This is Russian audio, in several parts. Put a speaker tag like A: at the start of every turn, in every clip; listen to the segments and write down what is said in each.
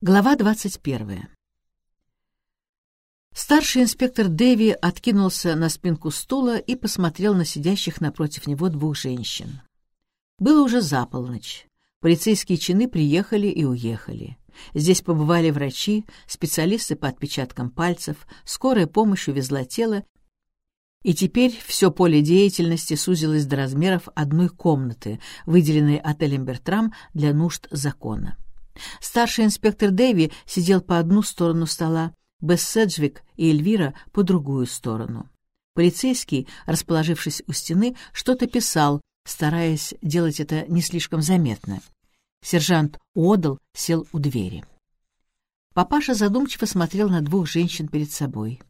A: Глава 21. Старший инспектор Дэви откинулся на спинку стула и посмотрел на сидящих напротив него двух женщин. Было уже за полночь. Полицейские чины приехали и уехали. Здесь побывали врачи, специалисты по отпечаткам пальцев, скорая помощь увезла тело, и теперь все поле деятельности сузилось до размеров одной комнаты, выделенной отелем «Бертрам» для нужд закона. Старший инспектор Дэви сидел по одну сторону стола, Бесс Седжвик и Эльвира по другую сторону. Полицейский, расположившись у стены, что-то писал, стараясь делать это не слишком заметно. Сержант Уодл сел у двери. Папаша задумчиво смотрел на двух женщин перед собой.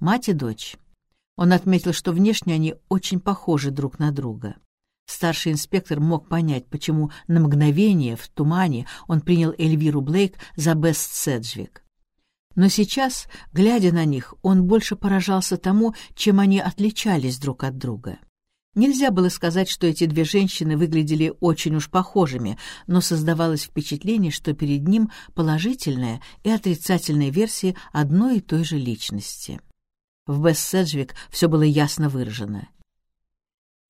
A: Мать и дочь. Он отметил, что внешне они очень похожи друг на друга. Старший инспектор мог понять, почему на мгновение в тумане он принял Эльвиру Блейк за Бест Седжвик. Но сейчас, глядя на них, он больше поражался тому, чем они отличались друг от друга. Нельзя было сказать, что эти две женщины выглядели очень уж похожими, но создавалось впечатление, что перед ним положительная и отрицательная версии одной и той же личности. В Бесс Седжвик все было ясно выражено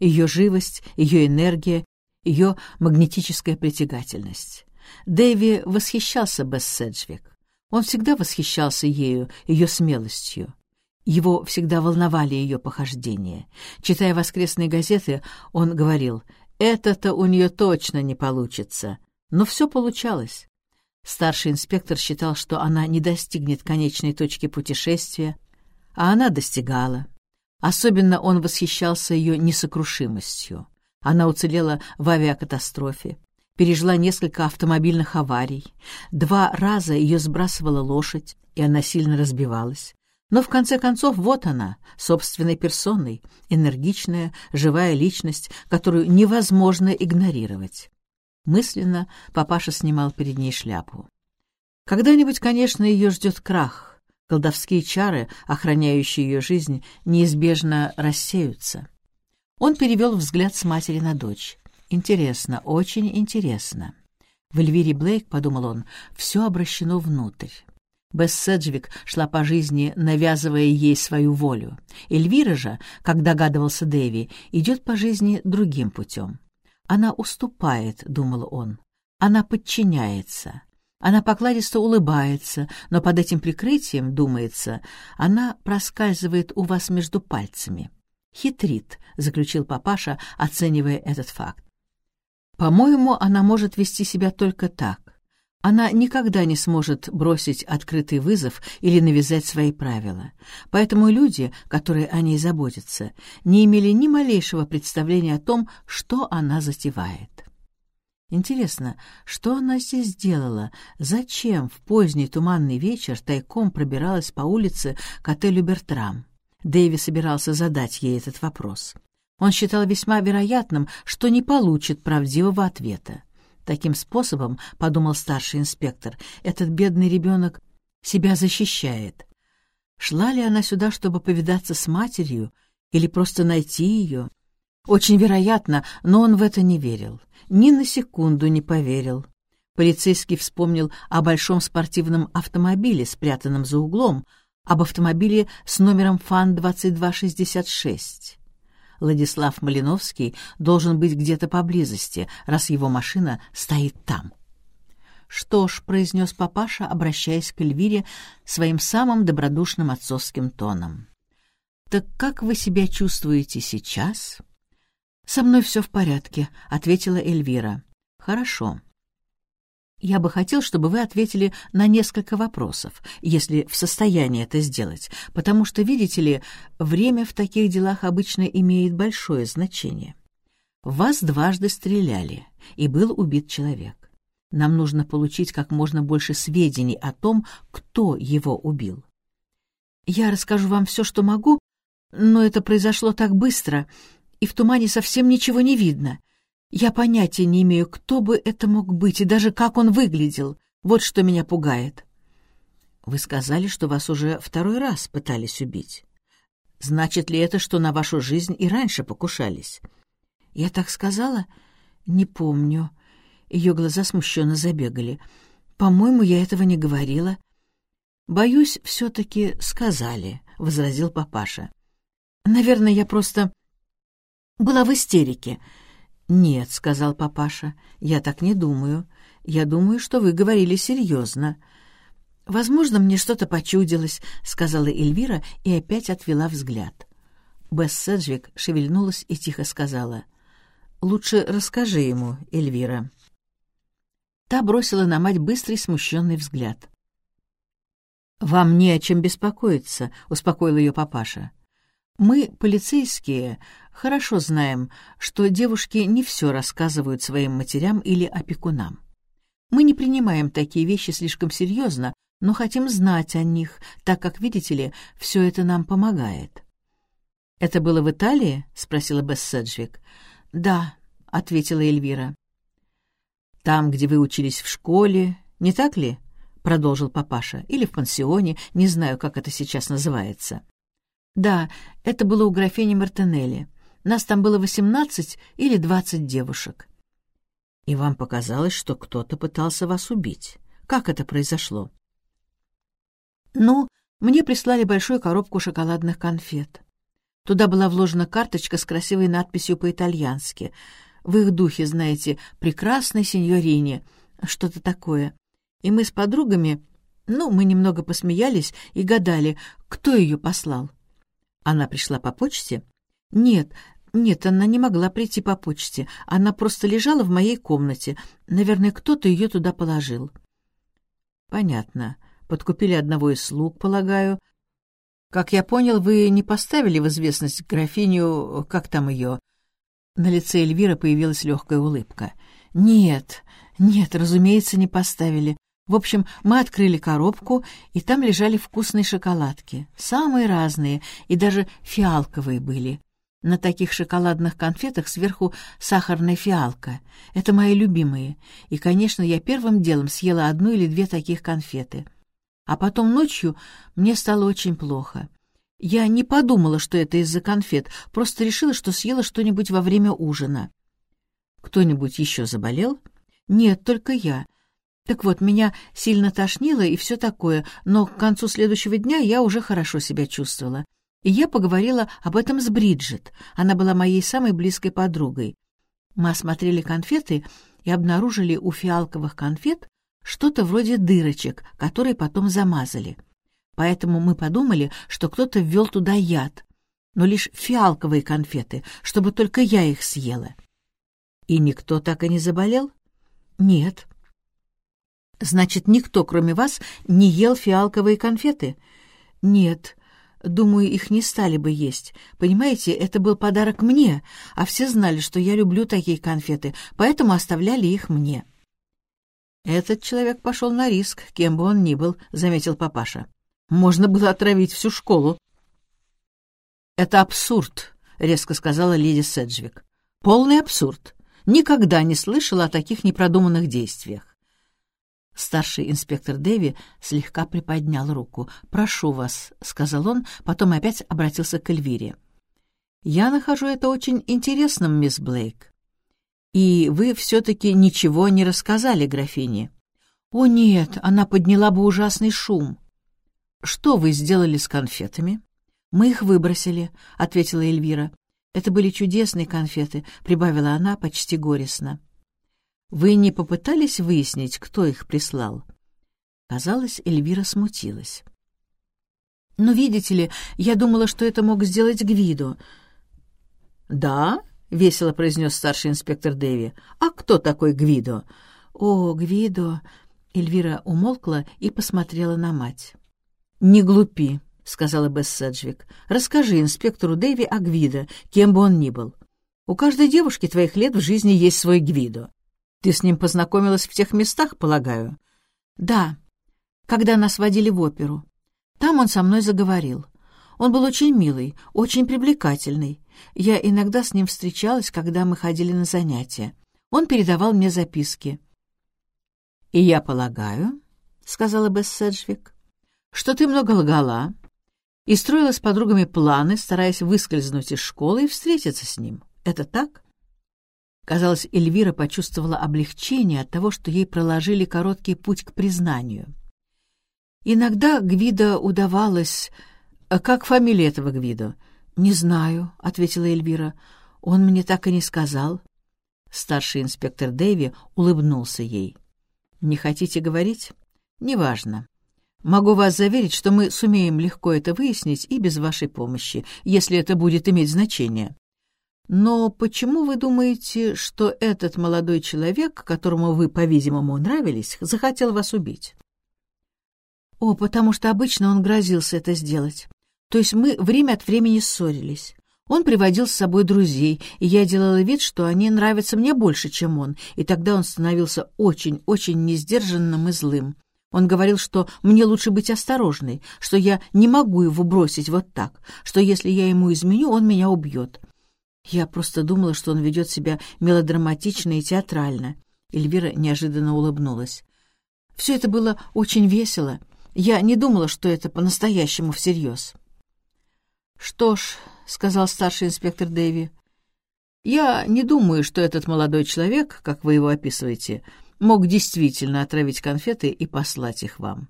A: ее живость, ее энергия, ее магнетическая притягательность. Дэви восхищался Бесс Седжвик. Он всегда восхищался ею, ее смелостью. Его всегда волновали ее похождения. Читая воскресные газеты, он говорил, «Это-то у нее точно не получится». Но все получалось. Старший инспектор считал, что она не достигнет конечной точки путешествия, а она достигала. Особенно он восхищался ее несокрушимостью. Она уцелела в авиакатастрофе, пережила несколько автомобильных аварий. Два раза ее сбрасывала лошадь, и она сильно разбивалась. Но в конце концов вот она, собственной персоной, энергичная, живая личность, которую невозможно игнорировать. Мысленно папаша снимал перед ней шляпу. Когда-нибудь, конечно, ее ждет крах, колдовские чары, охраняющие ее жизнь, неизбежно рассеются. Он перевел взгляд с матери на дочь. Интересно, очень интересно. В Эльвире Блейк, подумал он, все обращено внутрь. Бесс Седжвик шла по жизни, навязывая ей свою волю. Эльвира же, как догадывался Дэви, идет по жизни другим путем. Она уступает, думал он. Она подчиняется. Она покладисто улыбается, но под этим прикрытием, думается, она проскальзывает у вас между пальцами. «Хитрит», — заключил папаша, оценивая этот факт. «По-моему, она может вести себя только так. Она никогда не сможет бросить открытый вызов или навязать свои правила. Поэтому люди, которые о ней заботятся, не имели ни малейшего представления о том, что она затевает. Интересно, что она здесь делала? Зачем в поздний туманный вечер тайком пробиралась по улице к отелю «Бертрам»? Дэви собирался задать ей этот вопрос. Он считал весьма вероятным, что не получит правдивого ответа. Таким способом, — подумал старший инспектор, — этот бедный ребенок себя защищает. Шла ли она сюда, чтобы повидаться с матерью, или просто найти ее? Очень вероятно, но он в это не верил ни на секунду не поверил. Полицейский вспомнил о большом спортивном автомобиле, спрятанном за углом, об автомобиле с номером ФАН-2266. Владислав Малиновский должен быть где-то поблизости, раз его машина стоит там. «Что ж», — произнес папаша, обращаясь к Эльвире своим самым добродушным отцовским тоном. «Так как вы себя чувствуете сейчас?» «Со мной все в порядке», — ответила Эльвира. «Хорошо. Я бы хотел, чтобы вы ответили на несколько вопросов, если в состоянии это сделать, потому что, видите ли, время в таких делах обычно имеет большое значение. вас дважды стреляли, и был убит человек. Нам нужно получить как можно больше сведений о том, кто его убил. Я расскажу вам все, что могу, но это произошло так быстро, и в тумане совсем ничего не видно. Я понятия не имею, кто бы это мог быть и даже как он выглядел. Вот что меня пугает. Вы сказали, что вас уже второй раз пытались убить. Значит ли это, что на вашу жизнь и раньше покушались? Я так сказала? Не помню. Ее глаза смущенно забегали. По-моему, я этого не говорила. Боюсь, все-таки сказали, — возразил папаша. Наверное, я просто была в истерике. Нет, — сказал папаша, — я так не думаю. Я думаю, что вы говорили серьезно. «Возможно, мне что-то почудилось», — сказала Эльвира и опять отвела взгляд. Бесс Седжвик шевельнулась и тихо сказала. «Лучше расскажи ему, Эльвира». Та бросила на мать быстрый смущенный взгляд. «Вам не о чем беспокоиться», — успокоил ее папаша. «Мы, полицейские, хорошо знаем, что девушки не все рассказывают своим матерям или опекунам. Мы не принимаем такие вещи слишком серьезно, но хотим знать о них, так как, видите ли, все это нам помогает». «Это было в Италии?» — спросила Бесс Седжвик. «Да», — ответила Эльвира. «Там, где вы учились в школе, не так ли?» — продолжил папаша. «Или в пансионе, не знаю, как это сейчас называется». «Да, это было у графини Мартинелли. Нас там было восемнадцать или двадцать девушек». «И вам показалось, что кто-то пытался вас убить. Как это произошло?» Ну, мне прислали большую коробку шоколадных конфет. Туда была вложена карточка с красивой надписью по-итальянски. В их духе, знаете, «Прекрасной сеньорине», что-то такое. И мы с подругами, ну, мы немного посмеялись и гадали, кто ее послал. Она пришла по почте? Нет, нет, она не могла прийти по почте. Она просто лежала в моей комнате. Наверное, кто-то ее туда положил. Понятно. Подкупили одного из слуг, полагаю. Как я понял, вы не поставили в известность графиню, как там ее? На лице Эльвира появилась легкая улыбка. Нет, нет, разумеется, не поставили. В общем, мы открыли коробку, и там лежали вкусные шоколадки. Самые разные, и даже фиалковые были. На таких шоколадных конфетах сверху сахарная фиалка. Это мои любимые. И, конечно, я первым делом съела одну или две таких конфеты. А потом ночью мне стало очень плохо. Я не подумала, что это из-за конфет, просто решила, что съела что-нибудь во время ужина. Кто-нибудь еще заболел? Нет, только я. Так вот, меня сильно тошнило и все такое, но к концу следующего дня я уже хорошо себя чувствовала. И я поговорила об этом с Бриджит. Она была моей самой близкой подругой. Мы осмотрели конфеты и обнаружили у фиалковых конфет что-то вроде дырочек, которые потом замазали. Поэтому мы подумали, что кто-то ввел туда яд, но лишь фиалковые конфеты, чтобы только я их съела. И никто так и не заболел? Нет. Значит, никто, кроме вас, не ел фиалковые конфеты? Нет. Думаю, их не стали бы есть. Понимаете, это был подарок мне, а все знали, что я люблю такие конфеты, поэтому оставляли их мне. «Этот человек пошел на риск, кем бы он ни был», — заметил папаша. «Можно было отравить всю школу». «Это абсурд», — резко сказала леди Седжвик. «Полный абсурд. Никогда не слышала о таких непродуманных действиях». Старший инспектор Дэви слегка приподнял руку. «Прошу вас», — сказал он, потом опять обратился к Эльвире. «Я нахожу это очень интересным, мисс Блейк. И вы все-таки ничего не рассказали графине? О нет, она подняла бы ужасный шум. Что вы сделали с конфетами? Мы их выбросили, ответила Эльвира. Это были чудесные конфеты, прибавила она почти горестно. Вы не попытались выяснить, кто их прислал? Казалось, Эльвира смутилась. «Но видите ли, я думала, что это мог сделать Гвидо». «Да?» — весело произнес старший инспектор Дэви. «А кто такой Гвидо?» «О, Гвидо!» Эльвира умолкла и посмотрела на мать. «Не глупи», — сказала Бесс Седжвик. «Расскажи инспектору Дэви о Гвидо, кем бы он ни был. У каждой девушки твоих лет в жизни есть свой Гвидо. Ты с ним познакомилась в тех местах, полагаю?» «Да, когда нас водили в оперу. Там он со мной заговорил. Он был очень милый, очень привлекательный. Я иногда с ним встречалась, когда мы ходили на занятия. Он передавал мне записки. «И я полагаю, — сказала Бесс Седжвик, — что ты много лгала и строила с подругами планы, стараясь выскользнуть из школы и встретиться с ним. Это так?» Казалось, Эльвира почувствовала облегчение от того, что ей проложили короткий путь к признанию. Иногда Гвида удавалось... «А «Как фамилия этого Гвидо?» «Не знаю», — ответила Эльвира. «Он мне так и не сказал». Старший инспектор Дэви улыбнулся ей. «Не хотите говорить? Неважно. Могу вас заверить, что мы сумеем легко это выяснить и без вашей помощи, если это будет иметь значение. Но почему вы думаете, что этот молодой человек, которому вы, по-видимому, нравились, захотел вас убить? О, потому что обычно он грозился это сделать. То есть мы время от времени ссорились. Он приводил с собой друзей, и я делала вид, что они нравятся мне больше, чем он, и тогда он становился очень-очень несдержанным и злым. Он говорил, что мне лучше быть осторожной, что я не могу его бросить вот так, что если я ему изменю, он меня убьет. Я просто думала, что он ведет себя мелодраматично и театрально. Эльвира неожиданно улыбнулась. Все это было очень весело. Я не думала, что это по-настоящему всерьез. «Что ж», — сказал старший инспектор Дэви, — «я не думаю, что этот молодой человек, как вы его описываете, мог действительно отравить конфеты и послать их вам».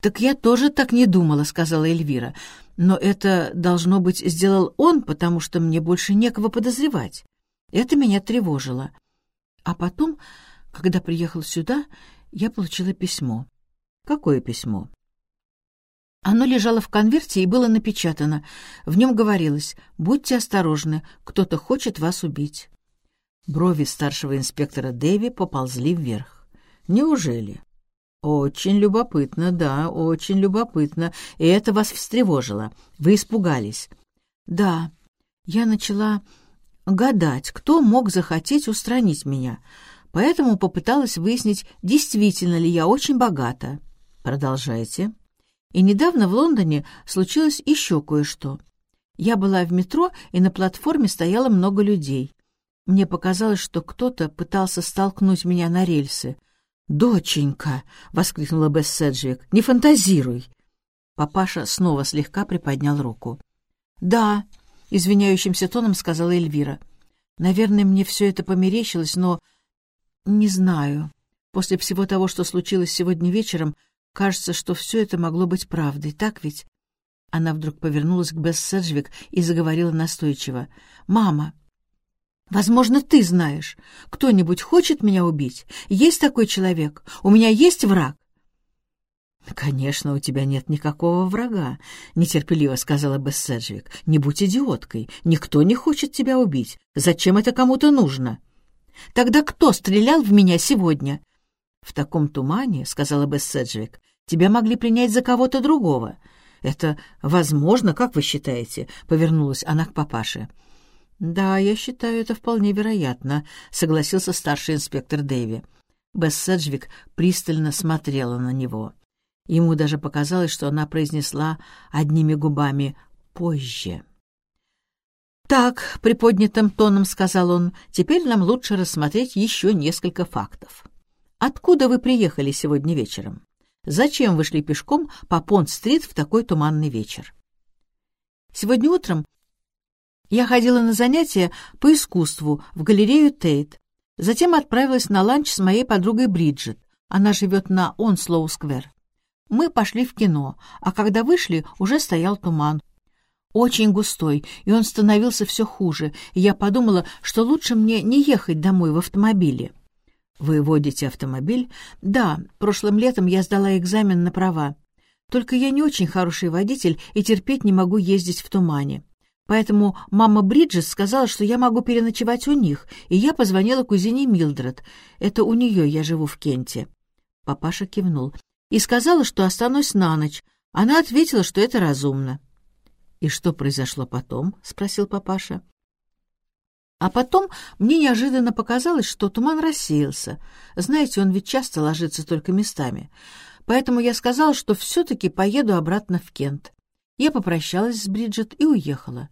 A: «Так я тоже так не думала», — сказала Эльвира. «Но это, должно быть, сделал он, потому что мне больше некого подозревать. Это меня тревожило. А потом, когда приехал сюда, я получила письмо». «Какое письмо?» Оно лежало в конверте и было напечатано. В нем говорилось «Будьте осторожны, кто-то хочет вас убить». Брови старшего инспектора Дэви поползли вверх. «Неужели?» «Очень любопытно, да, очень любопытно. И это вас встревожило. Вы испугались». «Да, я начала гадать, кто мог захотеть устранить меня, поэтому попыталась выяснить, действительно ли я очень богата». «Продолжайте». И недавно в Лондоне случилось еще кое-что. Я была в метро, и на платформе стояло много людей. Мне показалось, что кто-то пытался столкнуть меня на рельсы. «Доченька!» — воскликнула Бесс Седжвик. «Не фантазируй!» Папаша снова слегка приподнял руку. «Да», — извиняющимся тоном сказала Эльвира. «Наверное, мне все это померещилось, но... не знаю. После всего того, что случилось сегодня вечером, Кажется, что все это могло быть правдой, так ведь? Она вдруг повернулась к Бесс Седжвик и заговорила настойчиво. «Мама, возможно, ты знаешь. Кто-нибудь хочет меня убить? Есть такой человек? У меня есть враг?» «Конечно, у тебя нет никакого врага», — нетерпеливо сказала Бесс Седжвик. «Не будь идиоткой. Никто не хочет тебя убить. Зачем это кому-то нужно?» «Тогда кто стрелял в меня сегодня?» «В таком тумане», — сказала Бесс Седжвик, Тебя могли принять за кого-то другого. Это возможно, как вы считаете?» — повернулась она к папаше. «Да, я считаю, это вполне вероятно», — согласился старший инспектор Дэви. Бесс Седжвик пристально смотрела на него. Ему даже показалось, что она произнесла одними губами «позже». «Так», — приподнятым тоном сказал он, — «теперь нам лучше рассмотреть еще несколько фактов. Откуда вы приехали сегодня вечером?» Зачем вы шли пешком по Понт-стрит в такой туманный вечер? Сегодня утром я ходила на занятия по искусству в галерею Тейт. Затем отправилась на ланч с моей подругой Бриджит. Она живет на Онслоу-сквер. Мы пошли в кино, а когда вышли, уже стоял туман. Очень густой, и он становился все хуже, и я подумала, что лучше мне не ехать домой в автомобиле. «Вы водите автомобиль?» «Да, прошлым летом я сдала экзамен на права. Только я не очень хороший водитель и терпеть не могу ездить в тумане. Поэтому мама Бриджес сказала, что я могу переночевать у них, и я позвонила кузине Милдред. Это у нее я живу в Кенте». Папаша кивнул. «И сказала, что останусь на ночь. Она ответила, что это разумно». «И что произошло потом?» — спросил папаша. А потом мне неожиданно показалось, что туман рассеялся. Знаете, он ведь часто ложится только местами. Поэтому я сказала, что все-таки поеду обратно в Кент. Я попрощалась с Бриджит и уехала.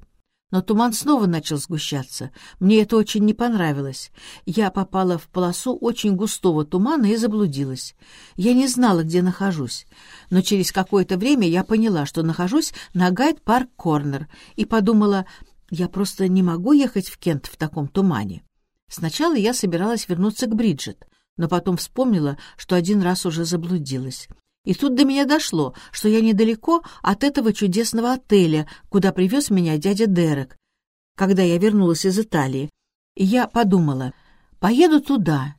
A: Но туман снова начал сгущаться. Мне это очень не понравилось. Я попала в полосу очень густого тумана и заблудилась. Я не знала, где нахожусь. Но через какое-то время я поняла, что нахожусь на Гайд-парк-корнер, и подумала, я просто не могу ехать в Кент в таком тумане. Сначала я собиралась вернуться к Бриджит, но потом вспомнила, что один раз уже заблудилась. И тут до меня дошло, что я недалеко от этого чудесного отеля, куда привез меня дядя Дерек, когда я вернулась из Италии. И я подумала, поеду туда.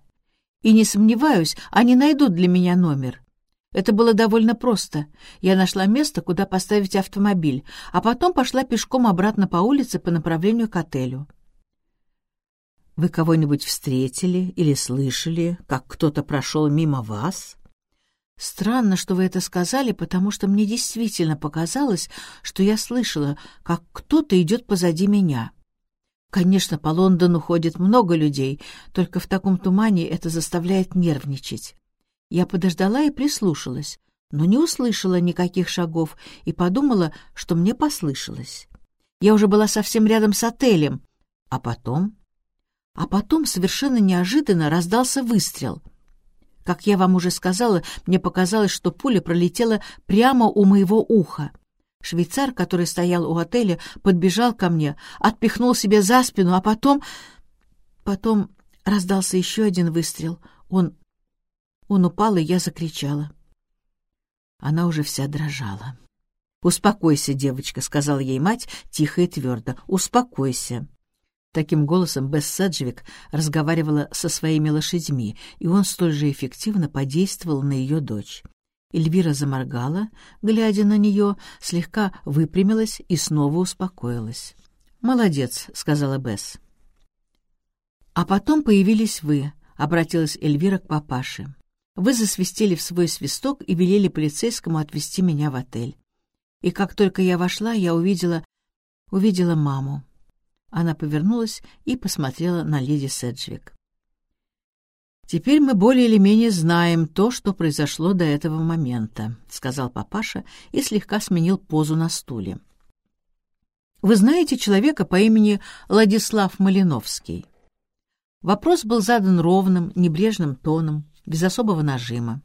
A: И не сомневаюсь, они найдут для меня номер. Это было довольно просто. Я нашла место, куда поставить автомобиль, а потом пошла пешком обратно по улице по направлению к отелю. Вы кого-нибудь встретили или слышали, как кто-то прошел мимо вас? Странно, что вы это сказали, потому что мне действительно показалось, что я слышала, как кто-то идет позади меня. Конечно, по Лондону ходит много людей, только в таком тумане это заставляет нервничать. Я подождала и прислушалась, но не услышала никаких шагов и подумала, что мне послышалось. Я уже была совсем рядом с отелем, а потом а потом совершенно неожиданно раздался выстрел. Как я вам уже сказала, мне показалось, что пуля пролетела прямо у моего уха. Швейцар, который стоял у отеля, подбежал ко мне, отпихнул себе за спину, а потом... Потом раздался еще один выстрел. Он... Он упал, и я закричала. Она уже вся дрожала. «Успокойся, девочка», — сказала ей мать тихо и твердо. «Успокойся». Таким голосом Бесс Седжвик разговаривала со своими лошадьми, и он столь же эффективно подействовал на ее дочь. Эльвира заморгала, глядя на нее, слегка выпрямилась и снова успокоилась. «Молодец», — сказала Бесс. «А потом появились вы», — обратилась Эльвира к папаше. «Вы засвистели в свой свисток и велели полицейскому отвезти меня в отель. И как только я вошла, я увидела... увидела маму. Она повернулась и посмотрела на леди Седжвик. «Теперь мы более или менее знаем то, что произошло до этого момента», — сказал папаша и слегка сменил позу на стуле. «Вы знаете человека по имени Владислав Малиновский?» Вопрос был задан ровным, небрежным тоном, без особого нажима.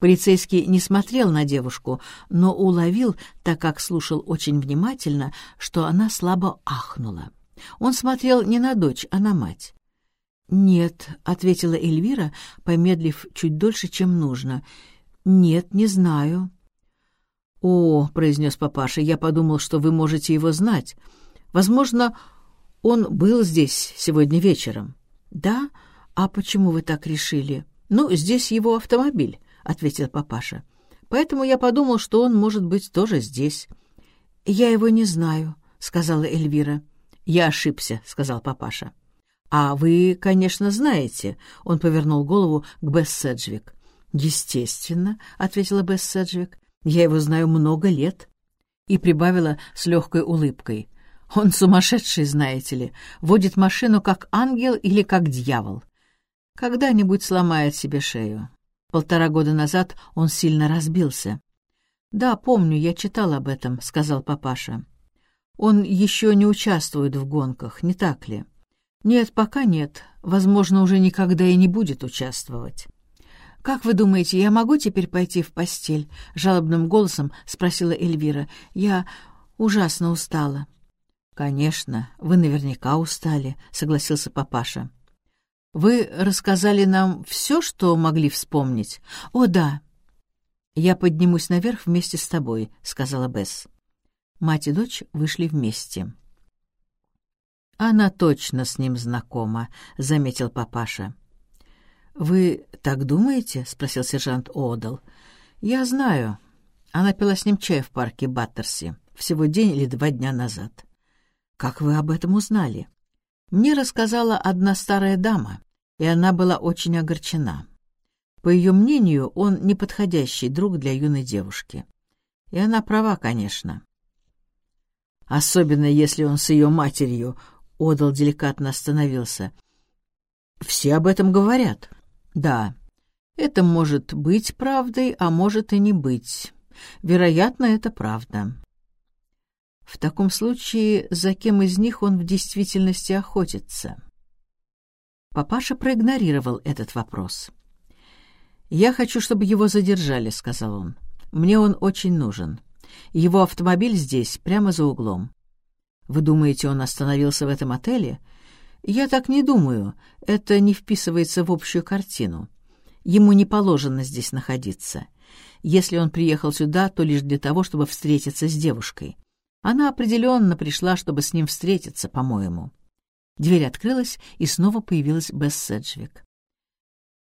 A: Полицейский не смотрел на девушку, но уловил, так как слушал очень внимательно, что она слабо ахнула. Он смотрел не на дочь, а на мать. «Нет», — ответила Эльвира, помедлив чуть дольше, чем нужно. «Нет, не знаю». «О», — произнес папаша, — «я подумал, что вы можете его знать. Возможно, он был здесь сегодня вечером». «Да? А почему вы так решили?» «Ну, здесь его автомобиль», — ответил папаша. «Поэтому я подумал, что он может быть тоже здесь». «Я его не знаю», — сказала Эльвира. «Я ошибся», — сказал папаша. «А вы, конечно, знаете», — он повернул голову к Бесс Седжвик. «Естественно», — ответила Бесс Седжвик. «Я его знаю много лет». И прибавила с легкой улыбкой. «Он сумасшедший, знаете ли, водит машину как ангел или как дьявол. Когда-нибудь сломает себе шею. Полтора года назад он сильно разбился». «Да, помню, я читал об этом», — сказал папаша. Он еще не участвует в гонках, не так ли? Нет, пока нет. Возможно, уже никогда и не будет участвовать. «Как вы думаете, я могу теперь пойти в постель?» — жалобным голосом спросила Эльвира. «Я ужасно устала». «Конечно, вы наверняка устали», — согласился папаша. «Вы рассказали нам все, что могли вспомнить?» «О, да». «Я поднимусь наверх вместе с тобой», — сказала Бесс. Мать и дочь вышли вместе. «Она точно с ним знакома», — заметил папаша. «Вы так думаете?» — спросил сержант Одал. «Я знаю. Она пила с ним чай в парке Баттерси всего день или два дня назад». «Как вы об этом узнали?» «Мне рассказала одна старая дама, и она была очень огорчена. По ее мнению, он неподходящий друг для юной девушки. И она права, конечно. Особенно, если он с ее матерью, — Одал деликатно остановился. Все об этом говорят. Да, это может быть правдой, а может и не быть. Вероятно, это правда. В таком случае, за кем из них он в действительности охотится? Папаша проигнорировал этот вопрос. «Я хочу, чтобы его задержали», — сказал он. «Мне он очень нужен. Его автомобиль здесь, прямо за углом. Вы думаете, он остановился в этом отеле? «Я так не думаю. Это не вписывается в общую картину. Ему не положено здесь находиться. Если он приехал сюда, то лишь для того, чтобы встретиться с девушкой. Она определенно пришла, чтобы с ним встретиться, по-моему». Дверь открылась, и снова появилась Бесс Седжвик.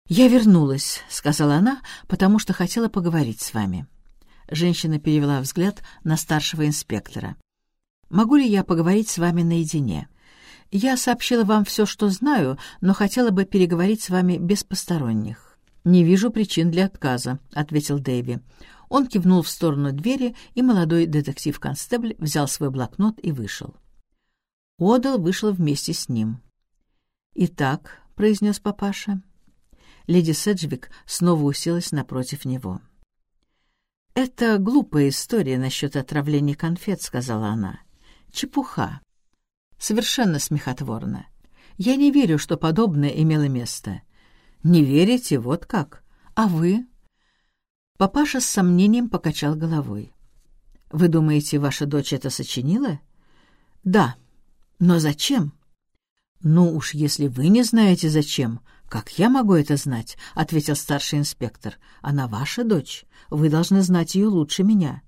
A: «Я вернулась», — сказала она, — «потому что хотела поговорить с вами». Женщина перевела взгляд на старшего инспектора. «Могу ли я поговорить с вами наедине? Я сообщила вам все, что знаю, но хотела бы переговорить с вами без посторонних». «Не вижу причин для отказа», — ответил Дэйви. Он кивнул в сторону двери, и молодой детектив-констебль взял свой блокнот и вышел. Одал вышел вместе с ним. «Итак», — произнес папаша, — Леди Седжвик снова уселась напротив него. «Это глупая история насчет отравления конфет», — сказала она. «Чепуха. Совершенно смехотворно. Я не верю, что подобное имело место». «Не верите? Вот как. А вы?» Папаша с сомнением покачал головой. «Вы думаете, ваша дочь это сочинила?» «Да. Но зачем?» «Ну уж, если вы не знаете, зачем, «Как я могу это знать?» — ответил старший инспектор. «Она ваша дочь. Вы должны знать ее лучше меня».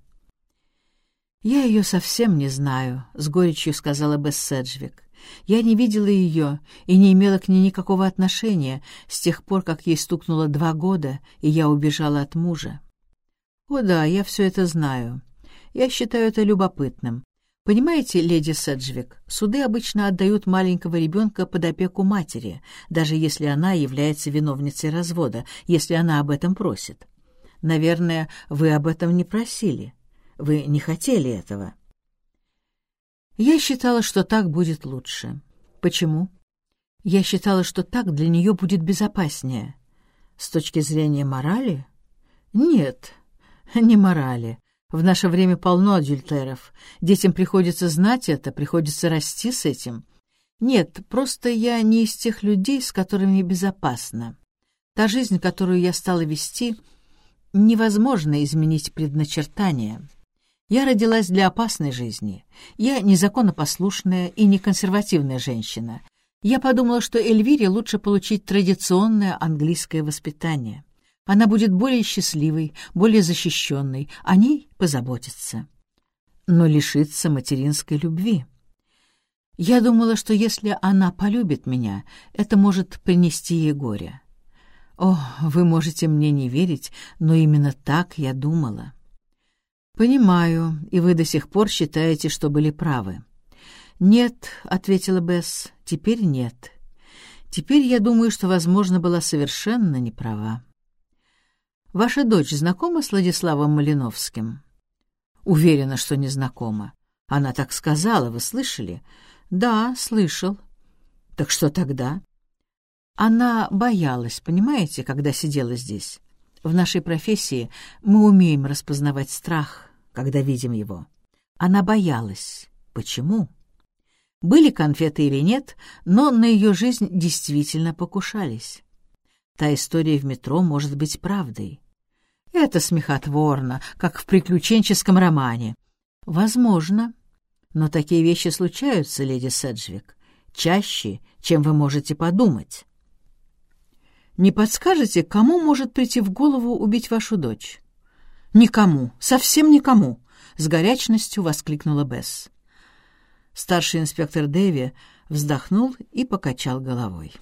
A: «Я ее совсем не знаю», — с горечью сказала Бесс Седжвик. «Я не видела ее и не имела к ней никакого отношения с тех пор, как ей стукнуло два года, и я убежала от мужа». «О да, я все это знаю. Я считаю это любопытным. Понимаете, леди Седжвик, суды обычно отдают маленького ребенка под опеку матери, даже если она является виновницей развода, если она об этом просит. Наверное, вы об этом не просили. Вы не хотели этого. Я считала, что так будет лучше. Почему? Я считала, что так для нее будет безопаснее. С точки зрения морали? Нет, не морали. В наше время полно адюльтеров. Детям приходится знать это, приходится расти с этим. Нет, просто я не из тех людей, с которыми безопасно. Та жизнь, которую я стала вести, невозможно изменить предначертание. Я родилась для опасной жизни. Я незаконнопослушная и неконсервативная женщина. Я подумала, что Эльвире лучше получить традиционное английское воспитание. Она будет более счастливой, более защищенной, о ней позаботятся. Но лишится материнской любви. Я думала, что если она полюбит меня, это может принести ей горе. О, вы можете мне не верить, но именно так я думала. Понимаю, и вы до сих пор считаете, что были правы. Нет, — ответила Бесс, — теперь нет. Теперь я думаю, что, возможно, была совершенно неправа. Ваша дочь знакома с Владиславом Малиновским? Уверена, что не знакома. Она так сказала, вы слышали? Да, слышал. Так что тогда? Она боялась, понимаете, когда сидела здесь. В нашей профессии мы умеем распознавать страх, когда видим его. Она боялась. Почему? Были конфеты или нет, но на ее жизнь действительно покушались. Та история в метро может быть правдой. Это смехотворно, как в приключенческом романе. Возможно. Но такие вещи случаются, леди Седжвик, чаще, чем вы можете подумать. Не подскажете, кому может прийти в голову убить вашу дочь? Никому, совсем никому, с горячностью воскликнула Бесс. Старший инспектор Дэви вздохнул и покачал головой.